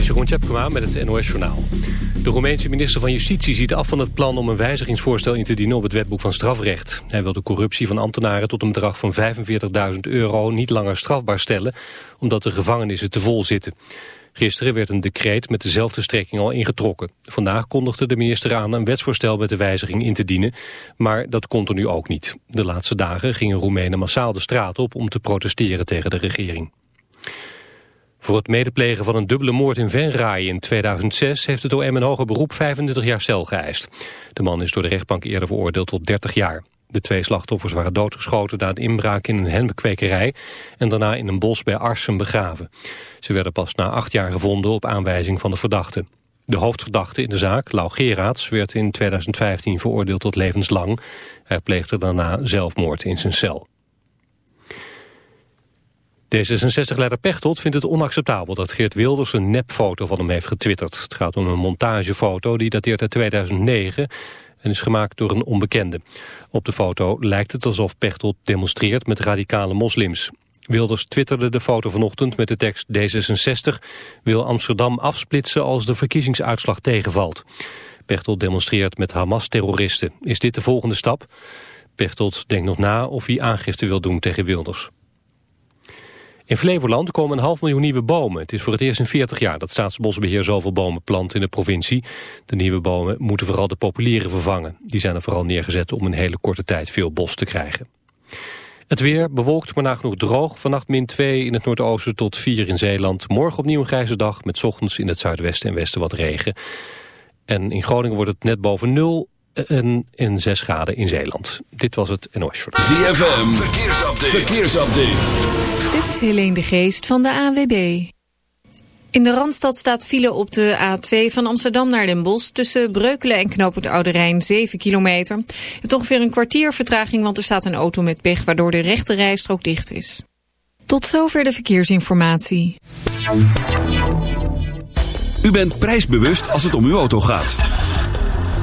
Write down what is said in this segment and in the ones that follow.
is Jeroen Tjepkema met het NOS Journaal. De Roemeense minister van Justitie ziet af van het plan om een wijzigingsvoorstel in te dienen op het wetboek van strafrecht. Hij wil de corruptie van ambtenaren tot een bedrag van 45.000 euro niet langer strafbaar stellen, omdat de gevangenissen te vol zitten. Gisteren werd een decreet met dezelfde strekking al ingetrokken. Vandaag kondigde de minister aan een wetsvoorstel met de wijziging in te dienen, maar dat komt er nu ook niet. De laatste dagen gingen Roemenen massaal de straat op om te protesteren tegen de regering. Voor het medeplegen van een dubbele moord in Venray in 2006 heeft het OM een hoger beroep 25 jaar cel geëist. De man is door de rechtbank eerder veroordeeld tot 30 jaar. De twee slachtoffers waren doodgeschoten na een inbraak in een hennepkwekerij en daarna in een bos bij Arsen begraven. Ze werden pas na acht jaar gevonden op aanwijzing van de verdachte. De hoofdverdachte in de zaak, Lau Geraerts, werd in 2015 veroordeeld tot levenslang. Hij pleegde daarna zelfmoord in zijn cel. D66-leider Pechtold vindt het onacceptabel dat Geert Wilders een nepfoto van hem heeft getwitterd. Het gaat om een montagefoto die dateert uit 2009 en is gemaakt door een onbekende. Op de foto lijkt het alsof Pechtold demonstreert met radicale moslims. Wilders twitterde de foto vanochtend met de tekst D66 wil Amsterdam afsplitsen als de verkiezingsuitslag tegenvalt. Pechtold demonstreert met Hamas-terroristen. Is dit de volgende stap? Pechtold denkt nog na of hij aangifte wil doen tegen Wilders. In Flevoland komen een half miljoen nieuwe bomen. Het is voor het eerst in 40 jaar dat Staatsbosbeheer zoveel bomen plant in de provincie. De nieuwe bomen moeten vooral de populiere vervangen. Die zijn er vooral neergezet om in hele korte tijd veel bos te krijgen. Het weer bewolkt, maar nagenoeg droog. Vannacht min 2 in het noordoosten tot 4 in Zeeland. Morgen opnieuw een grijze dag met ochtends in het zuidwesten en westen wat regen. En in Groningen wordt het net boven nul en, en 6 graden in Zeeland. Dit was het NOS Short. ZFM, verkeersupdate. verkeersupdate. Dit is Helene de Geest van de AWB. In de Randstad staat file op de A2 van Amsterdam naar Den Bosch... tussen Breukelen en Knoopend Oude Rijn 7 kilometer. Het is ongeveer een kwartier vertraging, want er staat een auto met pech... waardoor de rechte rijstrook dicht is. Tot zover de verkeersinformatie. U bent prijsbewust als het om uw auto gaat.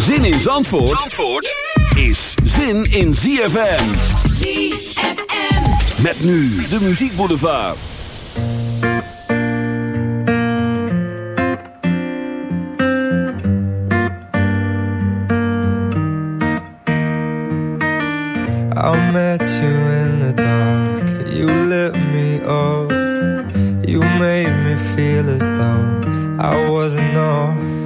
Zin in Zandvoort, Zandvoort is zin in ZFM. ZFM. Met nu de muziekboulevard. I met you in the dark. You lit me up. You made me feel as though I wasn't off.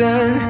again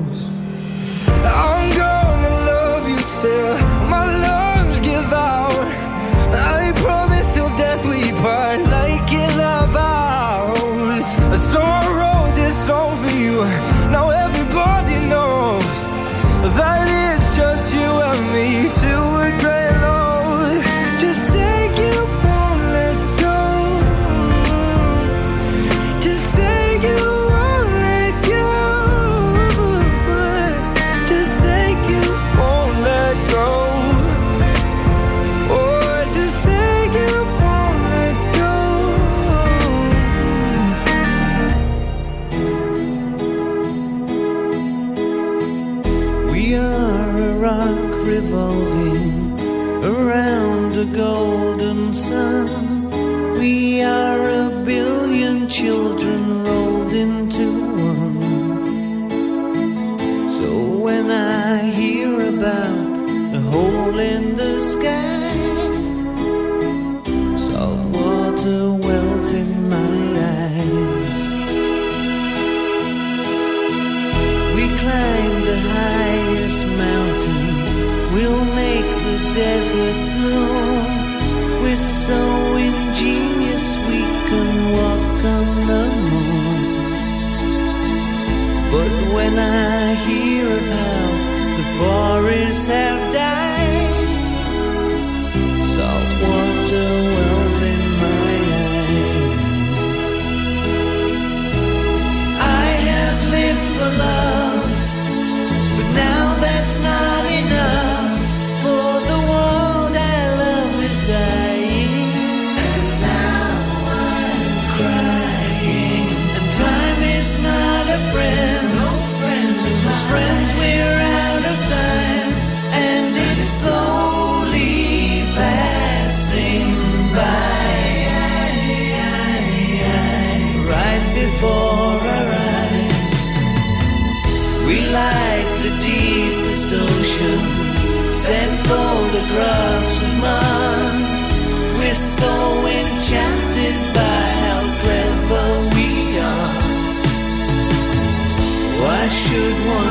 should one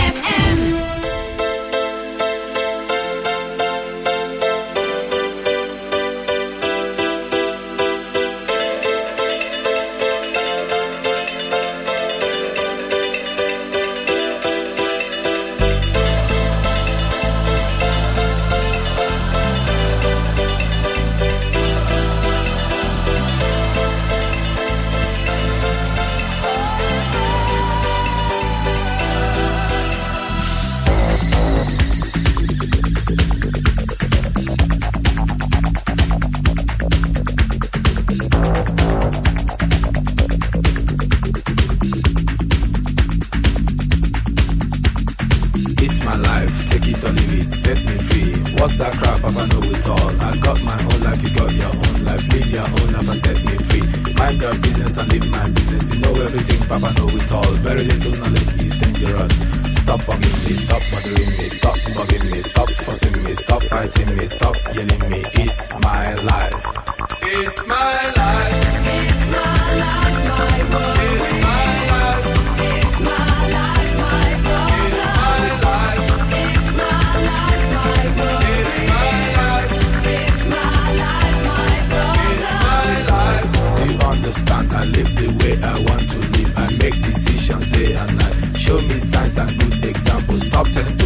my life, take it or leave it, set me free. What's that crap? I know it all. I got my whole life, you got your own life. Live your own life and set me free. Mind your business and live my business. You know everything, Papa know it all. Very little knowledge is dangerous. Stop bugging me, stop bothering me, stop bugging me, stop fussing me, stop fighting me, stop yelling me. It's my life. It's my life. It's my life, my world.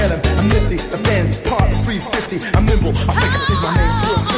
I'm nifty, the fans part 350. I'm nimble, I think I take my name to a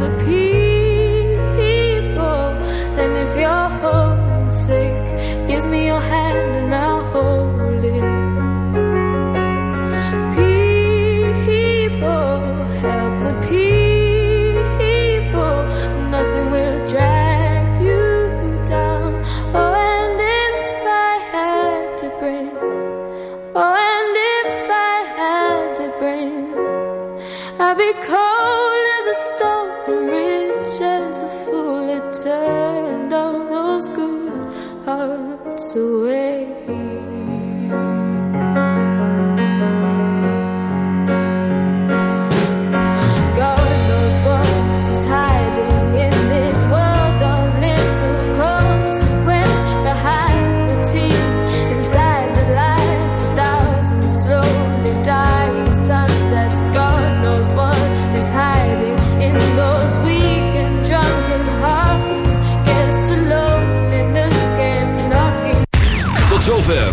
the people.